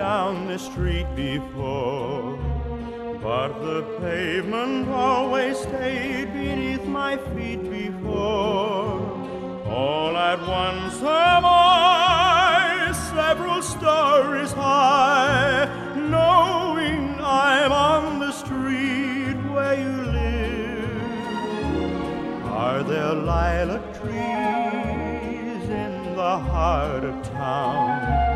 on this street before, but the pavement always stayed beneath my feet before. All at once am I several stories high, knowing I'm on the street where you live. Are there lilac trees in the heart of town?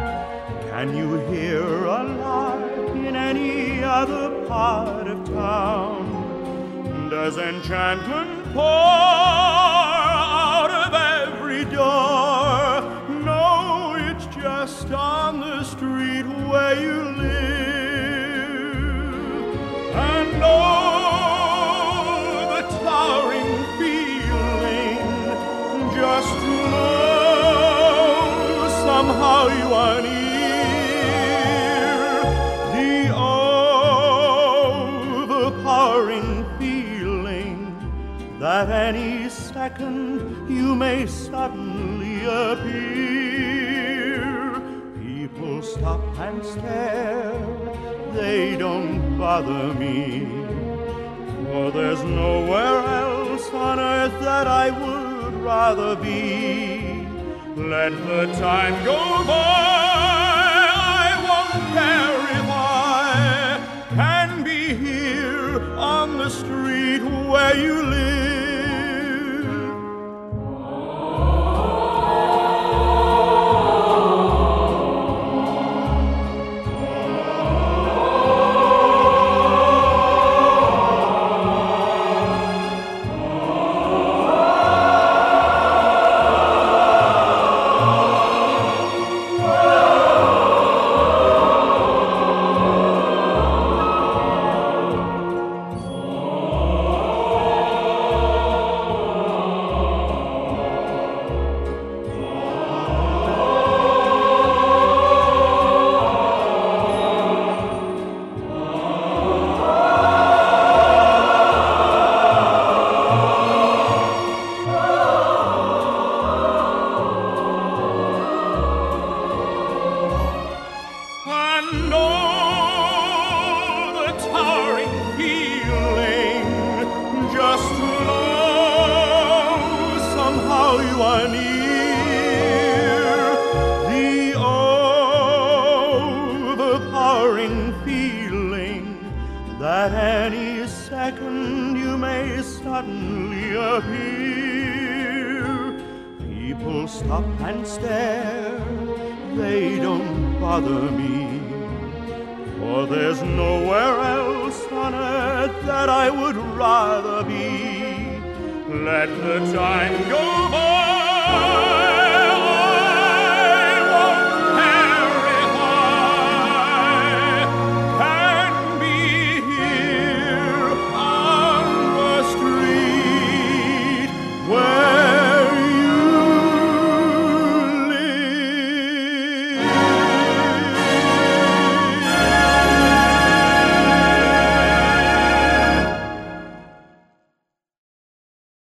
Can you hear a lark in any other part of town? Does enchantment pour out of every door? No, it's just on the street where you live. And oh, the towering feeling just to know somehow you are near. That any second you may suddenly appear. People stop and stare, they don't bother me. For there's nowhere else on earth that I would rather be. Let the time go by, the street where you live. That any second you may suddenly appear. People stop and stare, they don't bother me. For there's nowhere else on earth that I would rather be. Let the time go.